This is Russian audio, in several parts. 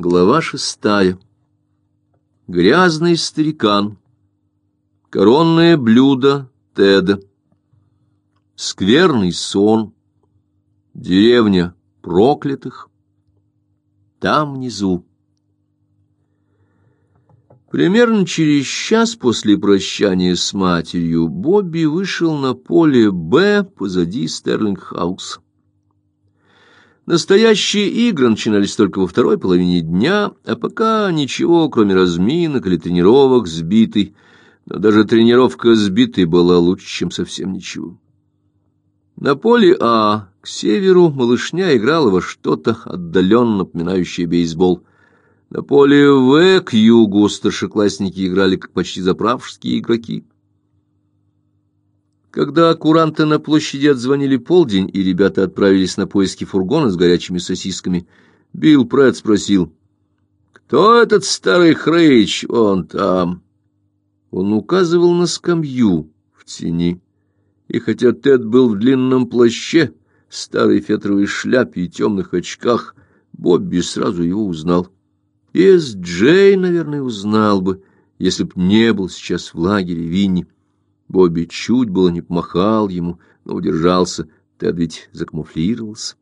Глава шестая. Грязный старикан. Коронное блюдо Теда. Скверный сон. Деревня проклятых. Там внизу. Примерно через час после прощания с матерью Бобби вышел на поле «Б» позади Стерлинг-хауса. Настоящие игры начинались только во второй половине дня, а пока ничего, кроме разминок или тренировок, сбитый. Но даже тренировка сбитой была лучше, чем совсем ничего. На поле А, к северу, малышня играла во что-то отдаленно напоминающее бейсбол. На поле В, к югу, старшеклассники играли как почти заправские игроки. Когда куранты на площади отзвонили полдень, и ребята отправились на поиски фургона с горячими сосисками, Билл Прэтт спросил, «Кто этот старый хрыч вон там?» Он указывал на скамью в тени, и хотя Тед был в длинном плаще, старой фетровой шляпе и темных очках, Бобби сразу его узнал. И Эс-Джей, наверное, узнал бы, если б не был сейчас в лагере Винни. Бобби чуть было не помахал ему, но удержался. Тед ведь закамуфлировался.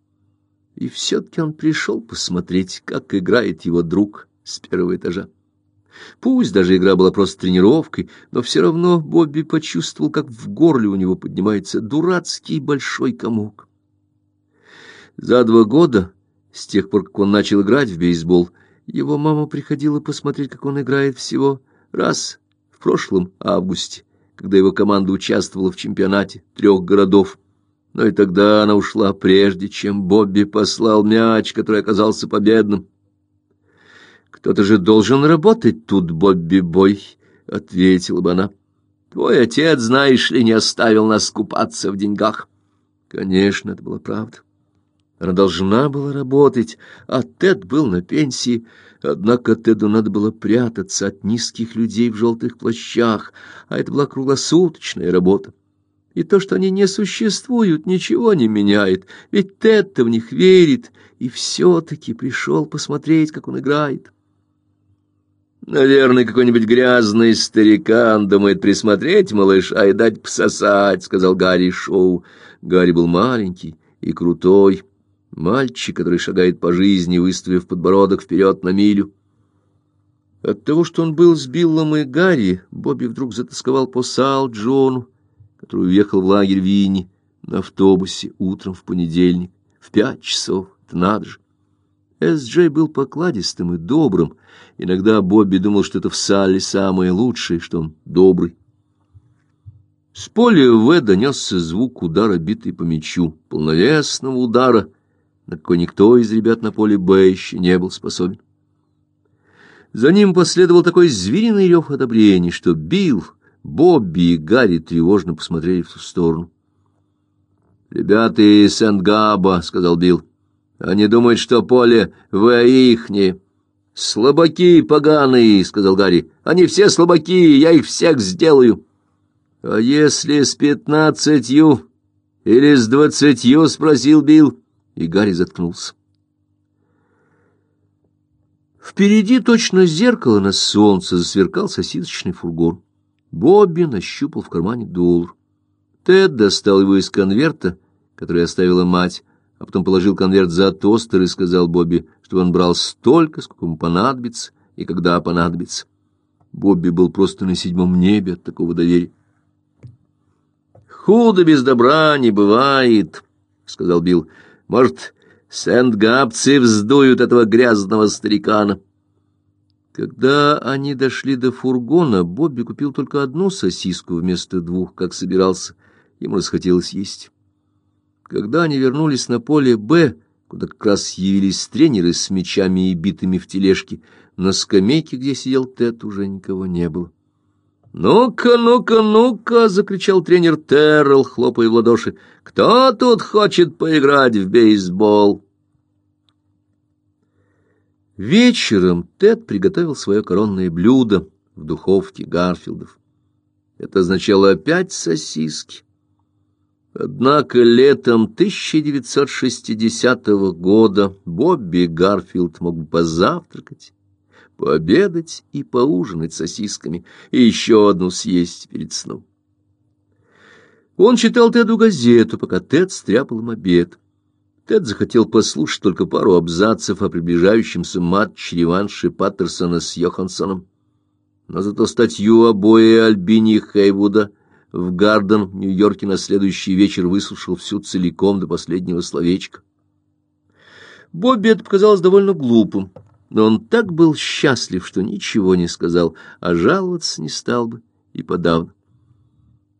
И все-таки он пришел посмотреть, как играет его друг с первого этажа. Пусть даже игра была просто тренировкой, но все равно Бобби почувствовал, как в горле у него поднимается дурацкий большой комок. За два года, с тех пор, как он начал играть в бейсбол, его мама приходила посмотреть, как он играет всего раз в прошлом августе когда его команда участвовала в чемпионате трех городов. Но и тогда она ушла, прежде чем Бобби послал мяч, который оказался победным. «Кто-то же должен работать тут, Бобби-бой», — ответила бы она. «Твой отец, знаешь ли, не оставил нас купаться в деньгах». Конечно, это была правда. Она должна была работать, а Тед был на пенсии. Однако Теду надо было прятаться от низких людей в желтых плащах, а это была круглосуточная работа. И то, что они не существуют, ничего не меняет, ведь Тед-то в них верит, и все-таки пришел посмотреть, как он играет. «Наверное, какой-нибудь грязный старикан думает присмотреть малыша и дать пососать», — сказал Гарри Шоу. Гарри был маленький и крутой, — Мальчик, который шагает по жизни, выставив подбородок вперед на милю. От того, что он был с Биллом и Гарри, Бобби вдруг затасковал по Сал Джону, который уехал в лагерь Винни на автобусе утром в понедельник в пять часов. Это надо же. Эс-Джей был покладистым и добрым. Иногда Бобби думал, что это в Салле самое лучшее, что он добрый. С поля В донесся звук удара, битый по мячу, полновесного удара, на какой никто из ребят на поле Б еще не был способен. За ним последовал такой звериный рев одобрений, что Билл, Бобби и Гарри тревожно посмотрели в ту сторону. «Ребята из Сент-Габа», — сказал Билл, — «они думают, что поле в ихне». «Слабаки поганые», — сказал Гарри, — «они все слабаки, я их всех сделаю». «А если с пятнадцатью или с двадцатью?» — спросил Билл и Гарри заткнулся. Впереди точно зеркало на солнце засверкал сосисочный фургон. Бобби нащупал в кармане доллар. Тед достал его из конверта, который оставила мать, а потом положил конверт за тостер и сказал Бобби, что он брал столько, сколько ему понадобится и когда понадобится. Бобби был просто на седьмом небе от такого доверия. «Худо без добра не бывает», — сказал Билл. Может, сент-габцы вздуют этого грязного старикана. Когда они дошли до фургона, Бобби купил только одну сосиску вместо двух, как собирался. Ему расхотелось есть. Когда они вернулись на поле «Б», куда как раз явились тренеры с мечами и битыми в тележке, на скамейке, где сидел Тед, уже никого не было. «Ну-ка, ну-ка, ну-ка!» — закричал тренер Террell, хлопая в ладоши. «Кто тут хочет поиграть в бейсбол?» Вечером Тед приготовил свое коронное блюдо в духовке Гарфилдов. Это означало опять сосиски. Однако летом 1960 года Бобби Гарфилд мог бы позавтракать, пообедать и поужинать сосисками, и еще одну съесть перед сном. Он читал Теду газету, пока Тед стряпал им обед. Тед захотел послушать только пару абзацев о приближающемся матче-реванше Паттерсона с Йоханссоном. Но зато статью о бое Альбини Хейвуда в Гарден, Нью-Йорке, на следующий вечер выслушал всю целиком до последнего словечка. Бобби это показалось довольно глупым, но он так был счастлив, что ничего не сказал, а жаловаться не стал бы и подавно.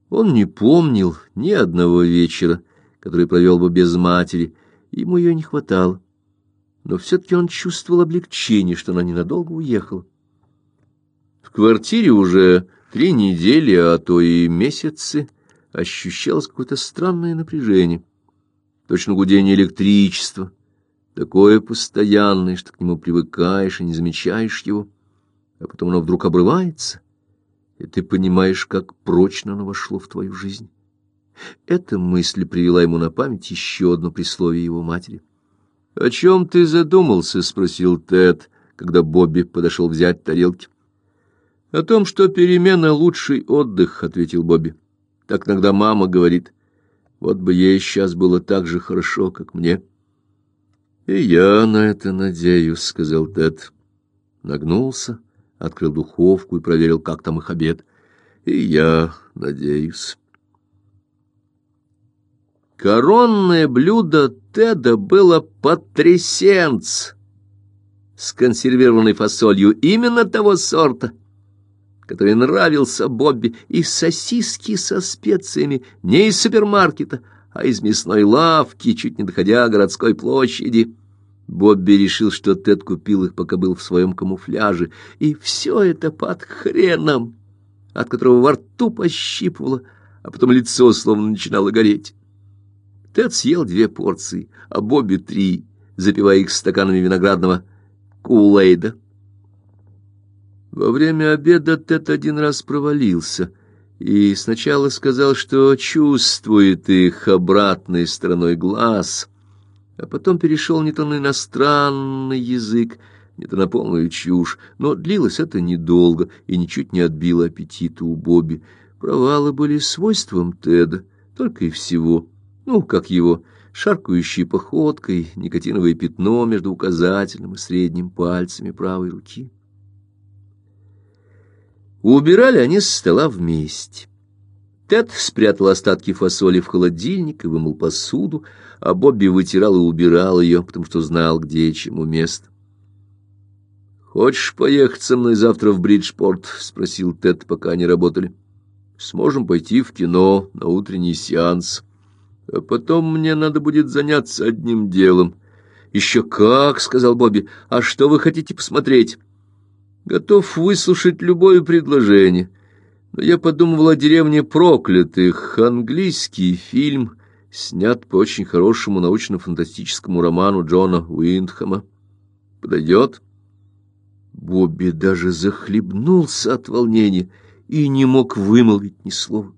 Он не помнил ни одного вечера, который провел бы без матери, ему ее не хватало. Но все-таки он чувствовал облегчение, что она ненадолго уехала. В квартире уже Три недели, а то и месяцы ощущалось какое-то странное напряжение. Точно гудение электричества, такое постоянное, что к нему привыкаешь и не замечаешь его, а потом оно вдруг обрывается, и ты понимаешь, как прочно оно вошло в твою жизнь. Эта мысль привела ему на память еще одно присловие его матери. — О чем ты задумался? — спросил Тед, когда Бобби подошел взять тарелки. — О том, что перемена — лучший отдых, — ответил Бобби. — Так иногда мама говорит. Вот бы ей сейчас было так же хорошо, как мне. — И я на это надеюсь, — сказал Тед. Нагнулся, открыл духовку и проверил, как там их обед. — И я надеюсь. Коронное блюдо Теда было потрясенц с консервированной фасолью именно того сорта — который нравился Бобби, и сосиски со специями не из супермаркета, а из мясной лавки, чуть не доходя городской площади. Бобби решил, что Тед купил их, пока был в своем камуфляже, и все это под хреном, от которого во рту пощипывало, а потом лицо словно начинало гореть. Тед съел две порции, а Бобби три, запивая их стаканами виноградного кулейда. Во время обеда Тед один раз провалился и сначала сказал, что чувствует их обратной стороной глаз, а потом перешел не то на иностранный язык, не то на полную чушь, но длилось это недолго и ничуть не отбило аппетита у Бобби. Провалы были свойством Теда, только и всего. Ну, как его шаркающей походкой, никотиновое пятно между указательным и средним пальцами правой руки. Убирали они с стола вместе. Тед спрятал остатки фасоли в холодильник и вымыл посуду, а Бобби вытирал и убирал ее, потому что знал, где и чему место. «Хочешь поехать со мной завтра в Бриджпорт?» — спросил Тед, пока они работали. «Сможем пойти в кино на утренний сеанс. А потом мне надо будет заняться одним делом». «Еще как!» — сказал Бобби. «А что вы хотите посмотреть?» Готов выслушать любое предложение. Я подумывал о деревне проклятых. Английский фильм снят по очень хорошему научно-фантастическому роману Джона Уиндхэма. Подойдет? Бобби даже захлебнулся от волнения и не мог вымолвить ни слова.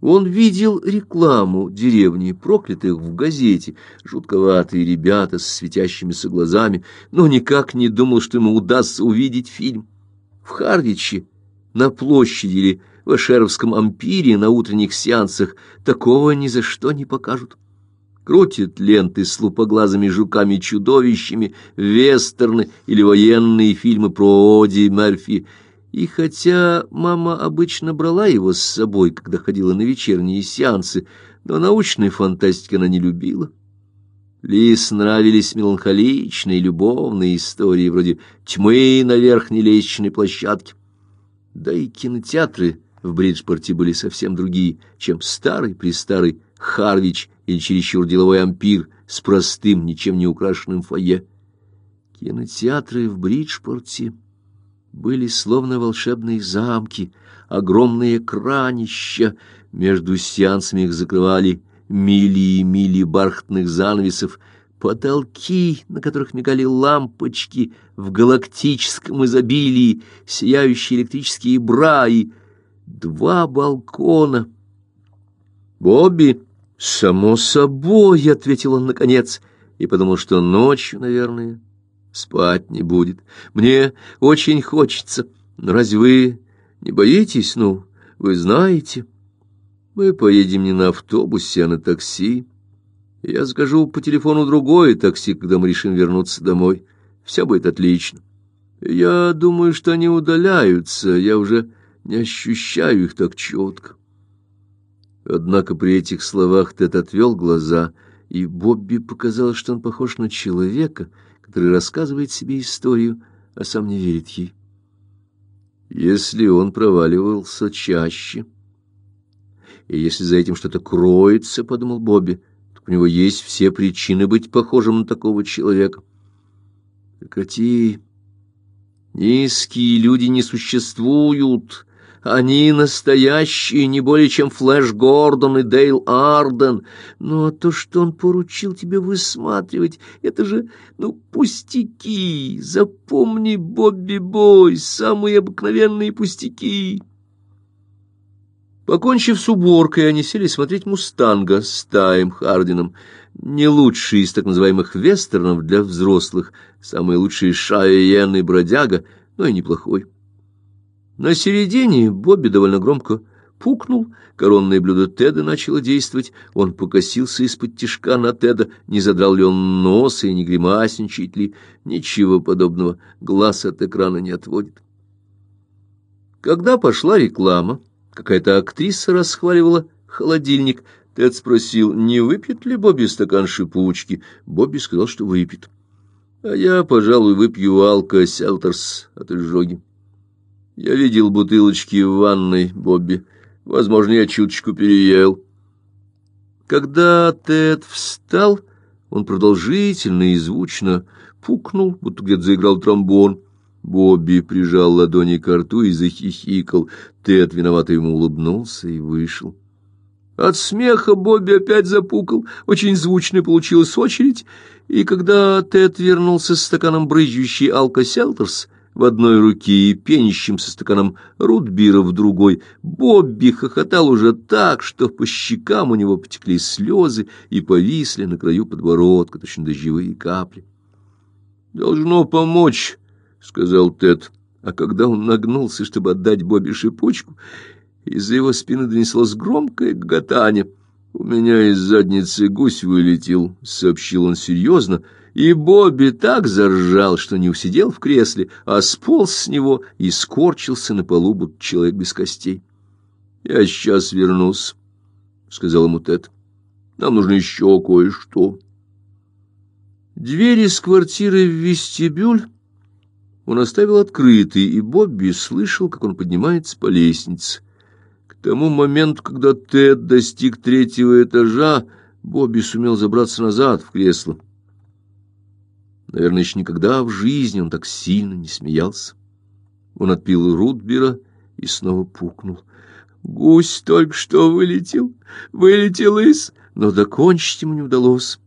Он видел рекламу деревни проклятых в газете, жутковатые ребята с светящимися глазами, но никак не думал, что ему удастся увидеть фильм. В Харвиче, на площади или в Эшеровском ампире на утренних сеансах такого ни за что не покажут. Крутят ленты с лупоглазыми жуками-чудовищами, вестерны или военные фильмы про Оди Мерфи — и хотя мама обычно брала его с собой, когда ходила на вечерние сеансы, но научной фантастики она не любила. Лис нравились меланхоличные любовные истории, вроде «Тьмы на верхней лестничной площадке». Да и кинотеатры в Бриджпорте были совсем другие, чем старый-престарый Харвич или чересчур деловой ампир с простым, ничем не украшенным фойе. Кинотеатры в Бриджпорте были словно волшебные замки, огромные кранища, между сеансами их закрывали мили и мили бархатных занавесов, потолки, на которых мигали лампочки в галактическом изобилии, сияющие электрические бра и два балкона. «Бобби!» «Само собой», — ответил он наконец, и подумал, что ночью, наверное, спать не будет. «Мне очень хочется. Но разве вы не боитесь? Ну, вы знаете. Мы поедем не на автобусе, а на такси. Я закажу по телефону другое такси, когда мы решим вернуться домой. Все будет отлично. Я думаю, что они удаляются. Я уже не ощущаю их так четко». Однако при этих словах Тед отвел глаза, и Бобби показалось, что он похож на человека, который рассказывает себе историю, а сам не верит ей. Если он проваливался чаще, и если за этим что-то кроется, — подумал Бобби, — у него есть все причины быть похожим на такого человека. Прекрати. Низкие люди не существуют, они настоящие, не более чем Флэш Гордон и Дейл Арден. Но то, что он поручил тебе высматривать, это же, ну, пустяки. Запомни, Бобби Бой, самые обыкновенные пустяки. Покончив с уборкой, они сели смотреть «Мустанга» с Таем Хардином. Не лучший из так называемых вестернов для взрослых, самый лучший Шайен и Бродяга, но и неплохой. На середине Бобби довольно громко пукнул, коронное блюдо Теда начало действовать, он покосился из-под тишка на Теда, не задрал ли он нос и не гримасничает ли, ничего подобного, глаз от экрана не отводит. Когда пошла реклама, какая-то актриса расхваливала холодильник, Тед спросил, не выпьет ли Бобби стакан шипучки, Бобби сказал, что выпьет. А я, пожалуй, выпью алка селтерс от изжоги. Я видел бутылочки в ванной, Бобби. Возможно, я чуточку переел. Когда Тед встал, он продолжительно и звучно пукнул, будто где-то заиграл тромбон. Бобби прижал ладони к рту и захихикал. Тед виновато ему улыбнулся и вышел. От смеха Бобби опять запукал. Очень звучной получилась очередь, и когда Тед вернулся с стаканом брызжущий алкоселтерс, в одной руке и пенящим со стаканом рутбира в другой, Бобби хохотал уже так, что по щекам у него потекли слезы и повисли на краю подбородка, точно дождевые капли. «Должно помочь», — сказал Тед. А когда он нагнулся, чтобы отдать Бобби шипучку, из-за его спины донеслось громкое гоготание. «У меня из задницы гусь вылетел», — сообщил он серьезно, — и Бобби так заржал, что не усидел в кресле, а сполз с него и скорчился на полу, будто человек без костей. — Я сейчас вернусь, — сказал ему Тед. — Нам нужно еще кое-что. Двери из квартиры в вестибюль он оставил открытой, и Бобби слышал, как он поднимается по лестнице. К тому моменту, когда Тед достиг третьего этажа, Бобби сумел забраться назад в кресло. Наверное, еще никогда в жизни он так сильно не смеялся. Он отпил Рутбера и снова пукнул. Гусь только что вылетел, вылетел из... Но докончить ему не удалось.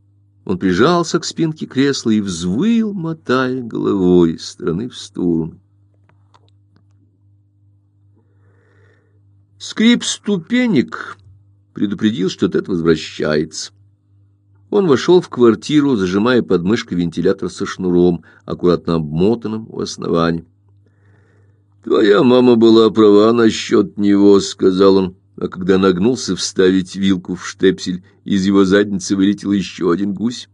Он прижался к спинке кресла и взвыл, мотая головой из стороны в сторону. Скрип ступенек предупредил, что Тед возвращается. Он вошел в квартиру, зажимая под мышкой вентилятор со шнуром, аккуратно обмотанным у основания. «Твоя мама была права насчет него», — сказал он, а когда нагнулся вставить вилку в штепсель, из его задницы вылетел еще один гусь.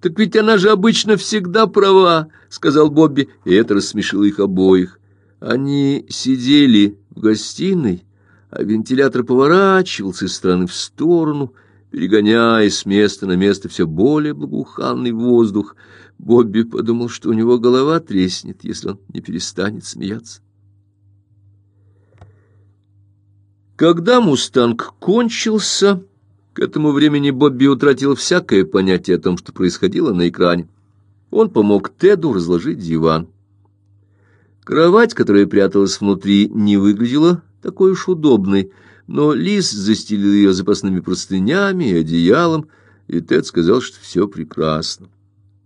«Так ведь она же обычно всегда права», — сказал Бобби, и это рассмешило их обоих. Они сидели в гостиной, а вентилятор поворачивался из стороны в сторону — перегоняя с места на место все более благоуханный воздух. Бобби подумал, что у него голова треснет, если он не перестанет смеяться. Когда «Мустанг» кончился, к этому времени Бобби утратил всякое понятие о том, что происходило на экране. Он помог Теду разложить диван. Кровать, которая пряталась внутри, не выглядела такой уж удобной, но Лис застелил ее запасными простынями и одеялом, и Тед сказал, что все прекрасно.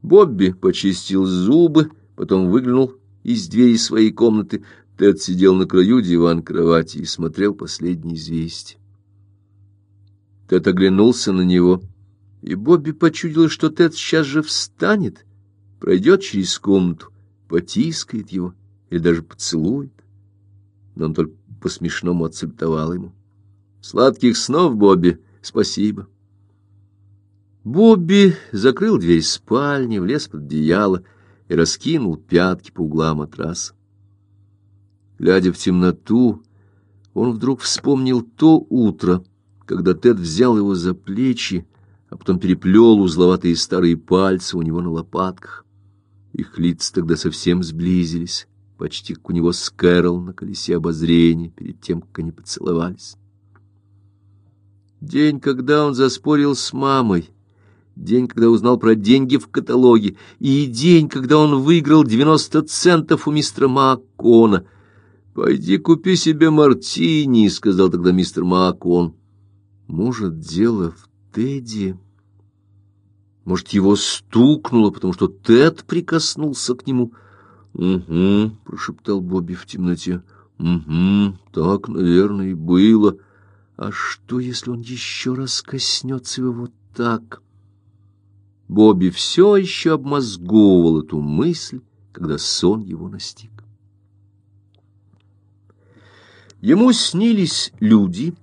Бобби почистил зубы, потом выглянул из двери своей комнаты. Тед сидел на краю диван кровати и смотрел последние известия. Тед оглянулся на него, и Бобби почудил, что Тед сейчас же встанет, пройдет через комнату, потискает его или даже поцелует. Но он только по-смешному отсультовал ему. «Сладких снов, Бобби! Спасибо!» Бобби закрыл дверь спальни, влез под одеяло и раскинул пятки по углам матраса. Глядя в темноту, он вдруг вспомнил то утро, когда Тед взял его за плечи, а потом переплел узловатые старые пальцы у него на лопатках. Их лица тогда совсем сблизились, почти как у него с Кэрол на колесе обозрения, перед тем, как они поцеловались. День, когда он заспорил с мамой, день, когда узнал про деньги в каталоге, и день, когда он выиграл девяносто центов у мистера Маккона. «Пойди купи себе мартини», — сказал тогда мистер Маккон. «Может, дело в Тедди?» Может, его стукнуло, потому что Тед прикоснулся к нему. «Угу», — прошептал Бобби в темноте. «Угу, так, наверное, и было. А что, если он еще раз коснется его вот так?» Бобби все еще обмозговывал эту мысль, когда сон его настиг. Ему снились люди,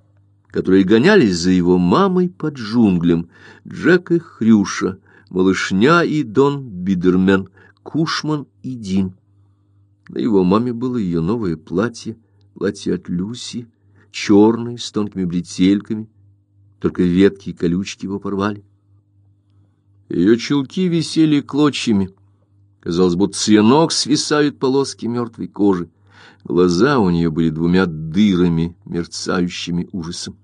которые гонялись за его мамой под джунглям, Джек и Хрюша, Малышня и Дон Бидермен, Кушман и Дин. На его маме было ее новое платье, платье от Люси, черное, с тонкими бретельками, только ветки и колючки его порвали. Ее чулки висели клочьями. Казалось, будто с свисают полоски мертвой кожи. Глаза у нее были двумя дырами, мерцающими ужасом.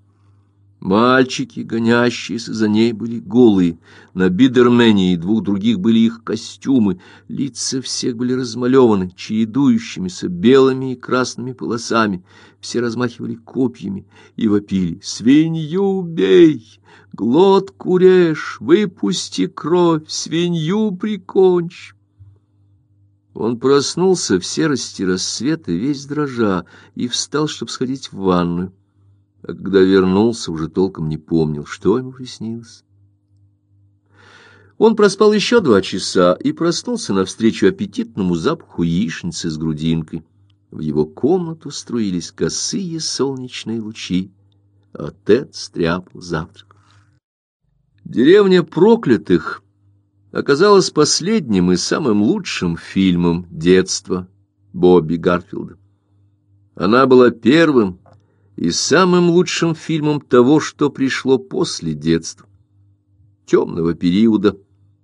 Мальчики, гонящиеся за ней, были голые. На Бидермене и двух других были их костюмы. Лица всех были размалеваны, чередующимися белыми и красными полосами. Все размахивали копьями и вопили «Свинью бей! Глотку режь! Выпусти кровь! Свинью прикончь!» Он проснулся в серости рассвета, весь дрожа, и встал, чтобы сходить в ванную. А когда вернулся, уже толком не помнил, что ему приснилось. Он проспал еще два часа и проснулся навстречу аппетитному запаху яичницы с грудинкой. В его комнату струились косые солнечные лучи, а Тед стряпал завтрак. Деревня проклятых оказалась последним и самым лучшим фильмом детства Бобби Гарфилда. Она была первым и самым лучшим фильмом того, что пришло после детства, темного периода,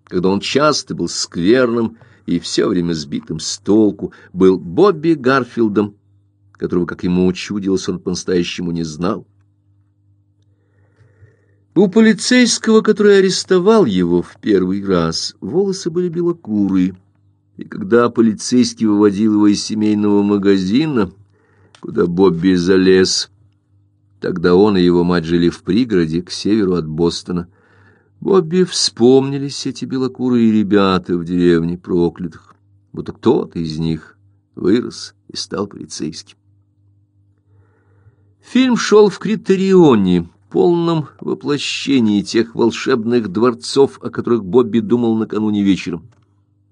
когда он часто был скверным и все время сбитым с толку, был Бобби Гарфилдом, которого, как ему учудилось, он по-настоящему не знал. У полицейского, который арестовал его в первый раз, волосы были белокурые, и когда полицейский выводил его из семейного магазина, куда Бобби залез, тогда он и его мать жили в пригороде к северу от Бостона, Бобби вспомнились эти белокурые ребята в деревне проклятых, будто кто-то из них вырос и стал полицейским. Фильм шел в Критерионе, полном воплощении тех волшебных дворцов, о которых Бобби думал накануне вечером.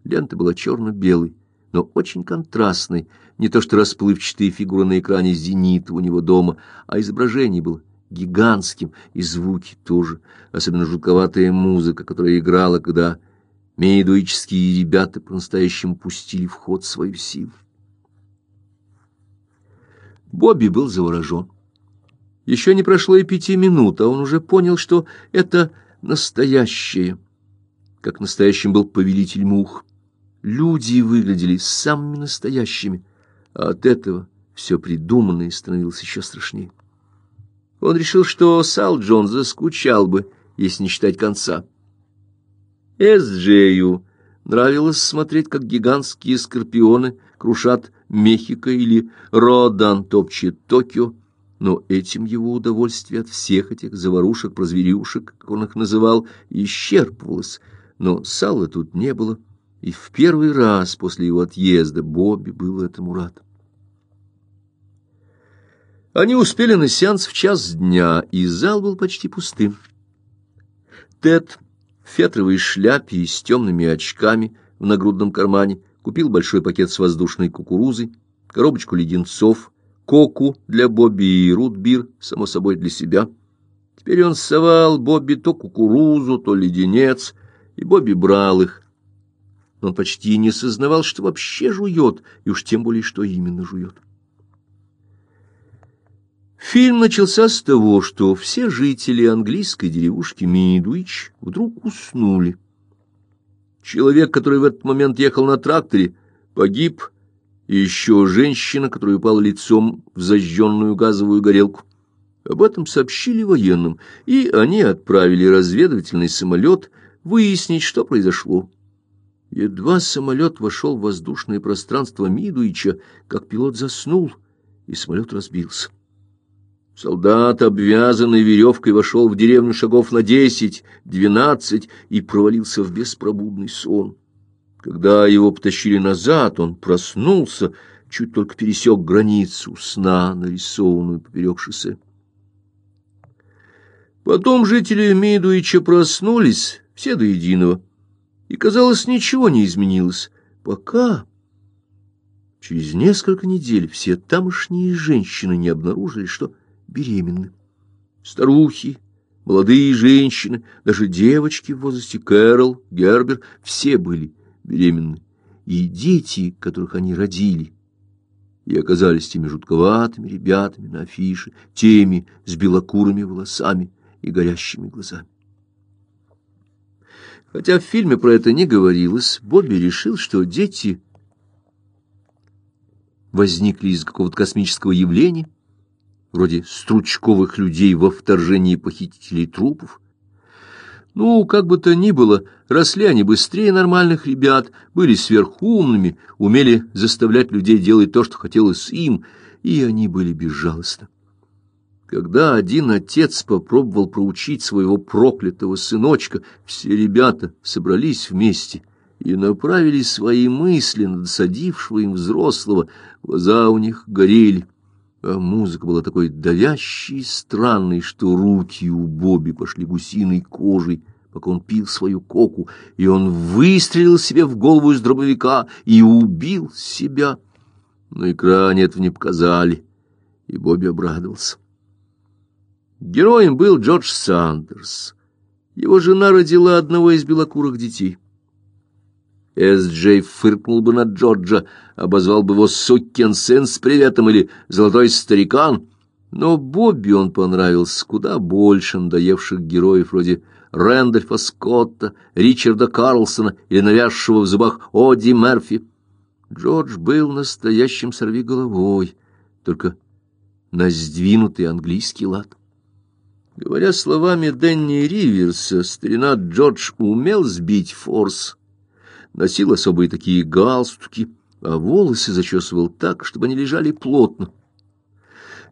Лента была черно-белой, но очень контрастной, не то что расплывчатые фигуры на экране «Зенита» у него дома, а изображение было гигантским, и звуки тоже, особенно жутковатая музыка, которая играла, когда мейдуические ребята по-настоящему пустили в ход свою силу. Бобби был заворожен. Еще не прошло и пяти минут, а он уже понял, что это настоящее, как настоящим был повелитель мух. Люди выглядели самыми настоящими, а от этого все придуманное становилось еще страшнее. Он решил, что Сал Джон заскучал бы, если не считать конца. Эс-Джею нравилось смотреть, как гигантские скорпионы крушат Мехико или Родан топчет Токио, но этим его удовольствие от всех этих заварушек-прозверюшек, как он их называл, исчерпывалось. Но сала тут не было, и в первый раз после его отъезда Бобби был этому рад. Они успели на сеанс в час дня, и зал был почти пустым. Тед в фетровой шляпе и с темными очками в нагрудном кармане купил большой пакет с воздушной кукурузой, коробочку леденцов, коку для Бобби и рутбир, само собой, для себя. Теперь он совал Бобби то кукурузу, то леденец, и Бобби брал их. Но он почти не сознавал, что вообще жует, и уж тем более, что именно жует. Фильм начался с того, что все жители английской деревушки Мидуич вдруг уснули. Человек, который в этот момент ехал на тракторе, погиб, и еще женщина, которая упала лицом в зажженную газовую горелку. Об этом сообщили военным, и они отправили разведывательный самолет выяснить, что произошло. Едва самолет вошел в воздушное пространство Мидуича, как пилот заснул, и самолет разбился. Солдат, обвязанный веревкой, вошел в деревню шагов на десять, двенадцать и провалился в беспробудный сон. Когда его потащили назад, он проснулся, чуть только пересек границу сна, нарисованную поперек шоссе. Потом жители Мидуича проснулись, все до единого, и, казалось, ничего не изменилось, пока... Через несколько недель все тамошние женщины не обнаружили, что беременны. Старухи, молодые женщины, даже девочки в возрасте Кэрол, Гербер, все были беременны. И дети, которых они родили, и оказались теми жутковатыми ребятами на афише, теми с белокурыми волосами и горящими глазами. Хотя в фильме про это не говорилось, Бобби решил, что дети возникли из какого-то космического явления, вроде стручковых людей во вторжении похитителей трупов. Ну, как бы то ни было, росли они быстрее нормальных ребят, были сверхумными, умели заставлять людей делать то, что хотелось им, и они были безжалостны. Когда один отец попробовал проучить своего проклятого сыночка, все ребята собрались вместе и направили свои мысли на досадившего им взрослого, глаза у них горели. А музыка была такой давящей и странной, что руки у Бобби пошли гусиной кожей, пока он пил свою коку, и он выстрелил себе в голову из дробовика и убил себя. На экране этого не показали, и Бобби обрадовался. Героем был Джордж Сандерс. Его жена родила одного из белокурых детей. Эс-Джей фыркнул бы на Джорджа, обозвал бы его «сукин сын с приветом» или «золотой старикан», но Бобби он понравился куда больше надоевших героев вроде Рэндольфа Скотта, Ричарда Карлсона или навязшего в зубах Оди Мерфи. Джордж был настоящим сорвиголовой, только на сдвинутый английский лад. Говоря словами Дэнни Риверса, старина Джордж умел сбить форс, носил особые такие галстуки, а волосы зачесывал так, чтобы они лежали плотно.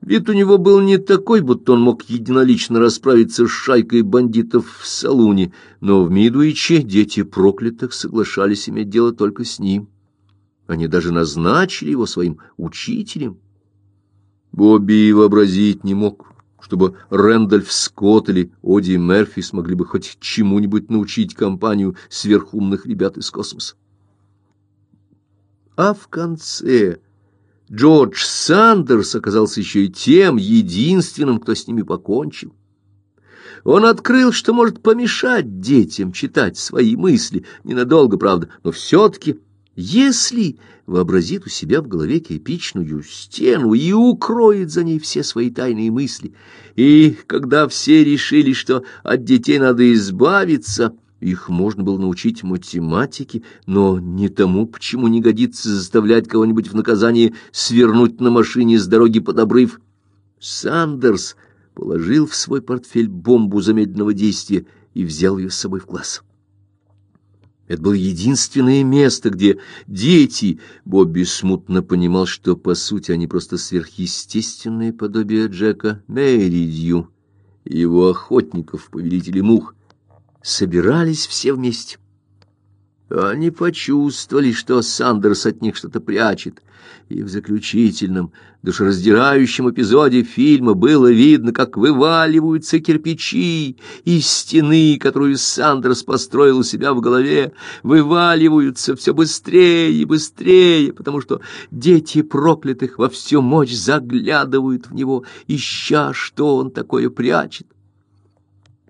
Вид у него был не такой, будто он мог единолично расправиться с шайкой бандитов в салуне, но в Мидуиче дети проклятых соглашались иметь дело только с ним. Они даже назначили его своим учителем. Бобби вообразить не мог, чтобы Рэндольф Скотт или Оди Мерфи смогли бы хоть чему-нибудь научить компанию сверхумных ребят из космоса. А в конце Джордж Сандерс оказался еще и тем единственным, кто с ними покончил. Он открыл, что может помешать детям читать свои мысли, ненадолго, правда, но все-таки если вообразит у себя в голове кирпичную стену и укроет за ней все свои тайные мысли, и когда все решили, что от детей надо избавиться, их можно было научить математике, но не тому, почему не годится заставлять кого-нибудь в наказание свернуть на машине с дороги под обрыв. Сандерс положил в свой портфель бомбу замедленного действия и взял ее с собой в класс. Это было единственное место, где дети... Бобби смутно понимал, что, по сути, они просто сверхъестественные подобия Джека Мэридью, его охотников, повелителей мух. Собирались все вместе. Они почувствовали, что Сандерс от них что-то прячет, и в заключительном, душераздирающем эпизоде фильма было видно, как вываливаются кирпичи из стены, которую Сандерс построил у себя в голове, вываливаются все быстрее и быстрее, потому что дети проклятых во всю мощь заглядывают в него, ища, что он такое прячет.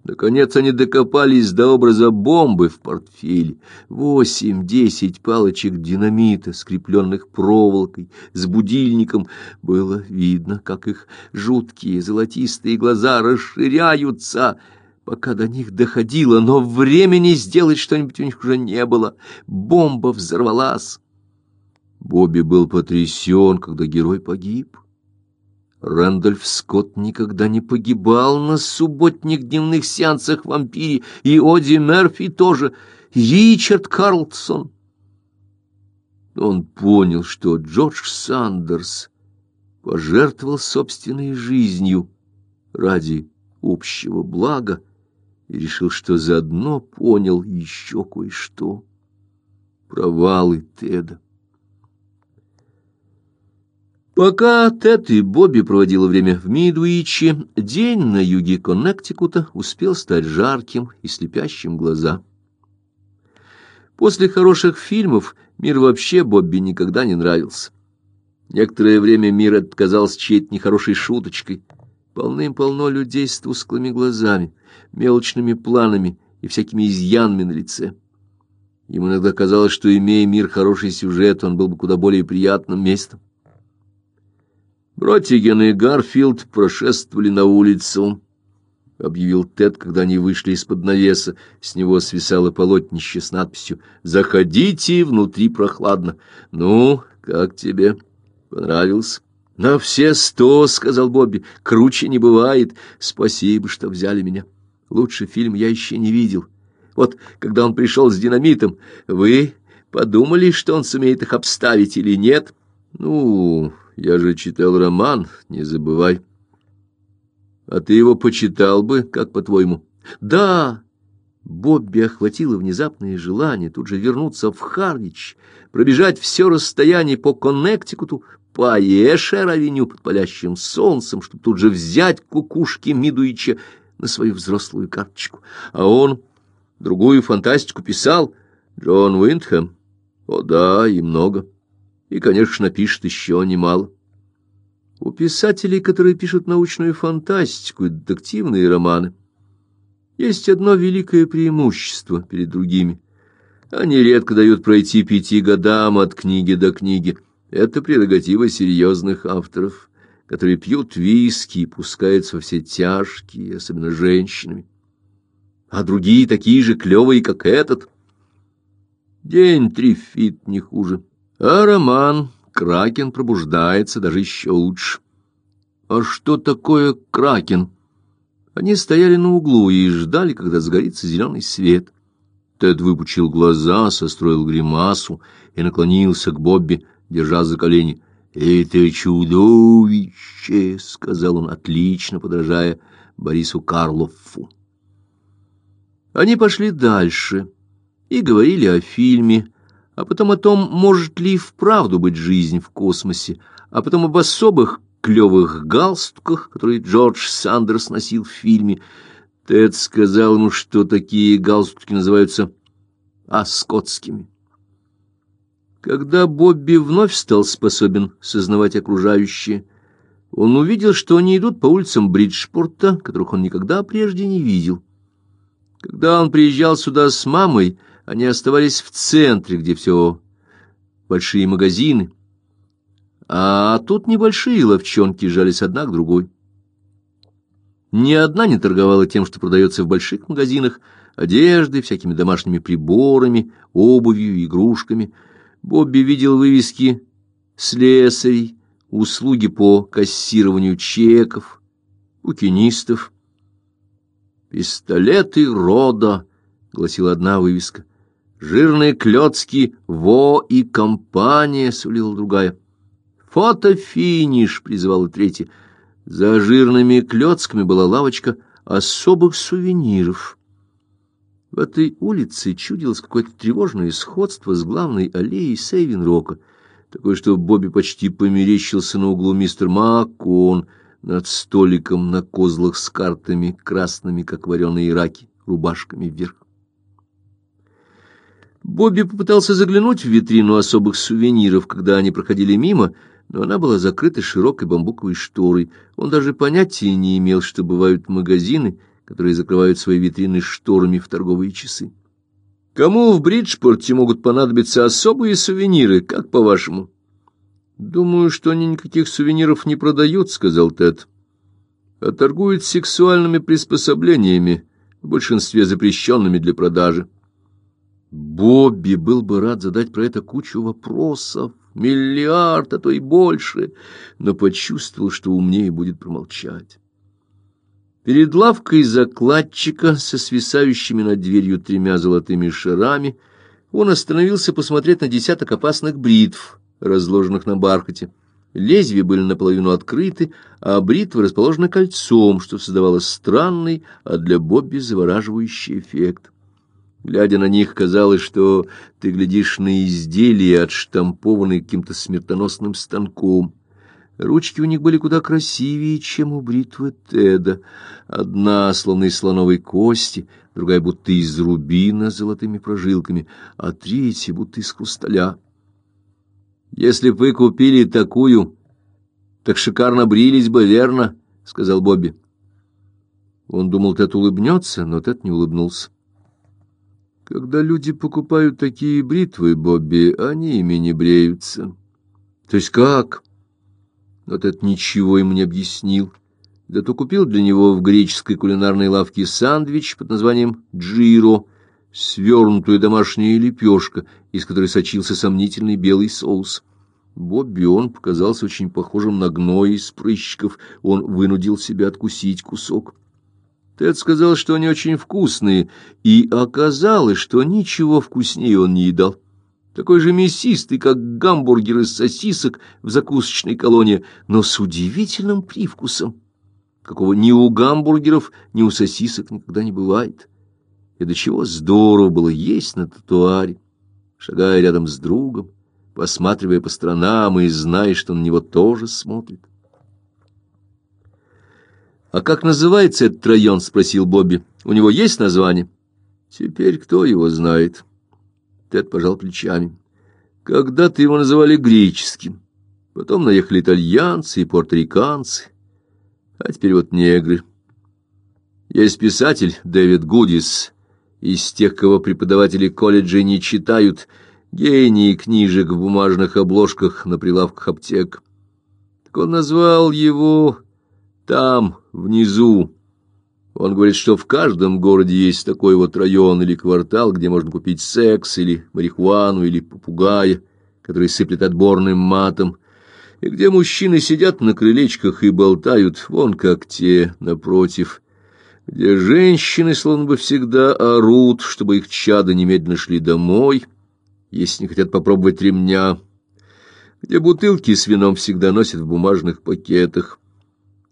Наконец они докопались до образа бомбы в портфеле. Восемь-десять палочек динамита, скрепленных проволокой, с будильником. Было видно, как их жуткие золотистые глаза расширяются, пока до них доходило, но времени сделать что-нибудь у них уже не было. Бомба взорвалась. Бобби был потрясен, когда герой погиб. Рэндольф Скотт никогда не погибал на субботних дневных сеансах в и Оди Мерфи тоже, Ричард Карлсон. Он понял, что Джордж Сандерс пожертвовал собственной жизнью ради общего блага и решил, что заодно понял еще кое-что. Провалы Теда. Пока Тед и Бобби проводила время в Мидуиче, день на юге Коннектикута успел стать жарким и слепящим глаза. После хороших фильмов мир вообще Бобби никогда не нравился. Некоторое время мир отказался чьей-то нехорошей шуточкой. Полным-полно людей с тусклыми глазами, мелочными планами и всякими изъянами на лице. Ему иногда казалось, что, имея мир хороший сюжет, он был бы куда более приятным местом. Бротиген и Гарфилд прошествовали на улицу, — объявил Тед, когда они вышли из-под навеса. С него свисало полотнище с надписью «Заходите, внутри прохладно». «Ну, как тебе? Понравился?» «На все сто», — сказал Бобби. «Круче не бывает. Спасибо, что взяли меня. Лучше фильм я еще не видел. Вот, когда он пришел с динамитом, вы подумали, что он сумеет их обставить или нет?» «Ну...» Я же читал роман, не забывай. А ты его почитал бы, как по-твоему? Да! Бобби охватило внезапное желание тут же вернуться в Харвич, пробежать все расстояние по Коннектикуту, по Эшер-авеню под палящим солнцем, чтобы тут же взять кукушки Мидуича на свою взрослую карточку. А он другую фантастику писал Джон Уиндхэм. О да, и много и, конечно, пишет еще немало. У писателей, которые пишут научную фантастику и детективные романы, есть одно великое преимущество перед другими. Они редко дают пройти пяти годам от книги до книги. Это прерогатива серьезных авторов, которые пьют виски и пускаются во все тяжкие, особенно женщинами. А другие такие же клевые, как этот. День трифит не хуже. А роман «Кракен» пробуждается даже еще лучше. А что такое «Кракен»? Они стояли на углу и ждали, когда сгорится зеленый свет. Тед выпучил глаза, состроил гримасу и наклонился к Бобби, держа за колени. «Это чудовище!» — сказал он, отлично подражая Борису Карлову. Они пошли дальше и говорили о фильме а потом о том, может ли вправду быть жизнь в космосе, а потом об особых клевых галстуках, которые Джордж Сандерс носил в фильме. Тед сказал ему, что такие галстуки называются аскотскими. Когда Бобби вновь стал способен сознавать окружающее, он увидел, что они идут по улицам Бриджпорта, которых он никогда прежде не видел. Когда он приезжал сюда с мамой, они оставались в центре, где все большие магазины, а тут небольшие ловчонки жались одна к другой. Ни одна не торговала тем, что продается в больших магазинах, одеждой, всякими домашними приборами, обувью, игрушками. Бобби видел вывески слесарей, услуги по кассированию чеков, букинистов. «Пистолеты рода», — гласила одна вывеска. Жирные клёцки «Во» и компания», — сулила другая. «Фотофиниш», — призывала третья. За жирными клёцками была лавочка особых сувениров. В этой улице чудилось какое-то тревожное сходство с главной аллеей Сейвенрока, такое, что Бобби почти померещился на углу мистер Макон над столиком на козлах с картами, красными, как вареные раки, рубашками вверх. Бобби попытался заглянуть в витрину особых сувениров, когда они проходили мимо, но она была закрыта широкой бамбуковой шторой. Он даже понятия не имел, что бывают магазины, которые закрывают свои витрины шторами в торговые часы. Кому в Бриджпорте могут понадобиться особые сувениры, как по-вашему? Думаю, что они никаких сувениров не продают, сказал Тед. А торгуют сексуальными приспособлениями, в большинстве запрещенными для продажи. Бобби был бы рад задать про это кучу вопросов, миллиард, а то и больше, но почувствовал, что умнее будет промолчать. Перед лавкой закладчика со свисающими над дверью тремя золотыми шарами он остановился посмотреть на десяток опасных бритв, разложенных на бархате. Лезвия были наполовину открыты, а бритвы расположены кольцом, что создавало странный, а для Бобби завораживающий эффект. Глядя на них, казалось, что ты глядишь на изделия, отштампованные каким-то смертоносным станком. Ручки у них были куда красивее, чем у бритвы Теда. Одна словно из слоновой кости, другая будто из рубина с золотыми прожилками, а третья будто из хрусталя. «Если бы вы купили такую, так шикарно брились бы, верно?» — сказал Бобби. Он думал, Тед улыбнется, но Тед не улыбнулся. Когда люди покупают такие бритвы, Бобби, они ими не бреются. То есть как? Но Тед ничего ему не объяснил. Да то купил для него в греческой кулинарной лавке сандвич под названием «Джиро», свернутую домашняя лепешка, из которой сочился сомнительный белый соус. Бобби он показался очень похожим на гной из прыщиков. Он вынудил себя откусить кусок. Тед сказал, что они очень вкусные, и оказалось, что ничего вкуснее он не едал. Такой же мясистый, как гамбургер из сосисок в закусочной колонии, но с удивительным привкусом, какого ни у гамбургеров, ни у сосисок никогда не бывает. И до чего здорово было есть на татуаре, шагая рядом с другом, посматривая по сторонам и зная, что на него тоже смотрит. «А как называется этот район?» — спросил Бобби. «У него есть название?» «Теперь кто его знает?» Тед пожал плечами. «Когда-то его называли греческим. Потом наехали итальянцы и порториканцы. А теперь вот негры. Есть писатель Дэвид Гудис, из тех, кого преподаватели колледжа не читают, гений книжек в бумажных обложках на прилавках аптек. Так он назвал его там, внизу. Он говорит, что в каждом городе есть такой вот район или квартал, где можно купить секс или марихуану или попугая, который сыплет отборным матом, и где мужчины сидят на крылечках и болтают, вон как те, напротив, где женщины словно бы всегда орут, чтобы их чада немедленно шли домой, если не хотят попробовать ремня, где бутылки с вином всегда носят в бумажных пакетах,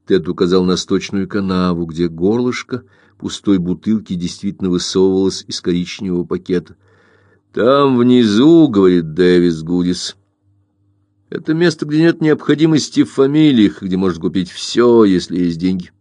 Тед указал на сточную канаву, где горлышко пустой бутылки действительно высовывалось из коричневого пакета. «Там внизу, — говорит Дэвис Гудис, — это место, где нет необходимости в фамилиях, где можно купить все, если есть деньги».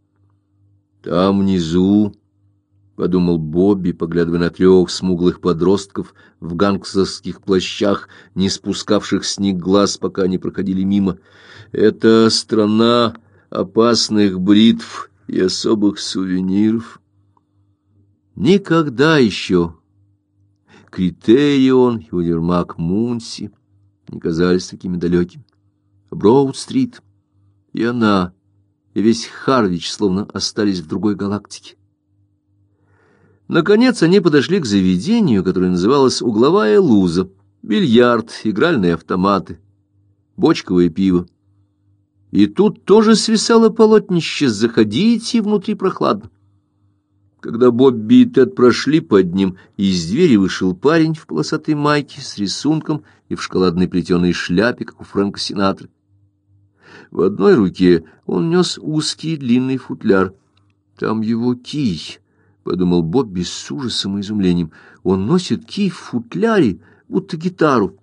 «Там внизу, — подумал Бобби, поглядывая на трех смуглых подростков в гангстерских плащах, не спускавших с них глаз, пока они проходили мимо, — это страна опасных бритв и особых сувениров. Никогда еще Критерион и универмаг Мунси не казались такими далекими. Броуд-стрит и она, и весь Харвич словно остались в другой галактике. Наконец они подошли к заведению, которое называлось «Угловая луза», бильярд, игральные автоматы, бочковое пиво. И тут тоже свисало полотнище «Заходите, внутри прохладно». Когда Бобби и Тед прошли под ним, из двери вышел парень в полосатой майке с рисунком и в шоколадной плетеной шляпе, как у Фрэнка Синатры. В одной руке он нес узкий длинный футляр. Там его кий, — подумал Бобби с ужасом и изумлением. «Он носит кий в футляре, будто гитару».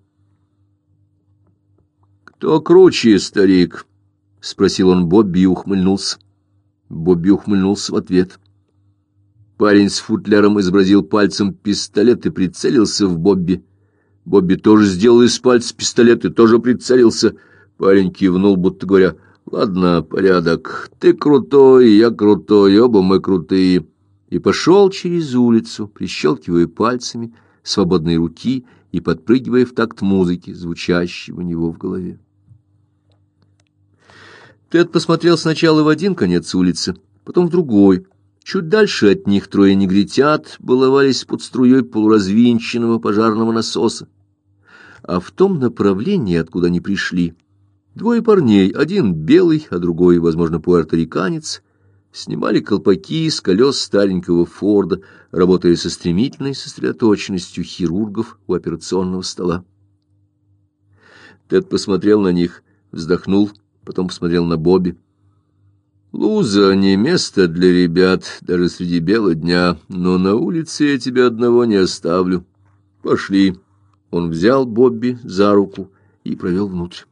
«Кто круче, старик?» — спросил он Бобби и ухмыльнулся. Бобби ухмыльнулся в ответ. Парень с футляром изобразил пальцем пистолет и прицелился в Бобби. Бобби тоже сделал из пальца пистолет и тоже прицелился. Парень кивнул, будто говоря, «Ладно, порядок. Ты крутой, я крутой, оба мы крутые». И пошел через улицу, прищелкивая пальцами свободной руки и подпрыгивая в такт музыки, звучащей у него в голове. Тед посмотрел сначала в один конец улицы, потом в другой. Чуть дальше от них трое негритят баловались под струей полуразвинченного пожарного насоса. А в том направлении, откуда они пришли, двое парней, один белый, а другой, возможно, пуэрториканец, снимали колпаки с колес старенького Форда, работая со стремительной сосредоточенностью хирургов у операционного стола. Тед посмотрел на них, вздохнул — потом посмотрел на Бобби. «Луза не место для ребят, даже среди бела дня, но на улице я тебя одного не оставлю. Пошли». Он взял Бобби за руку и провел внутрь.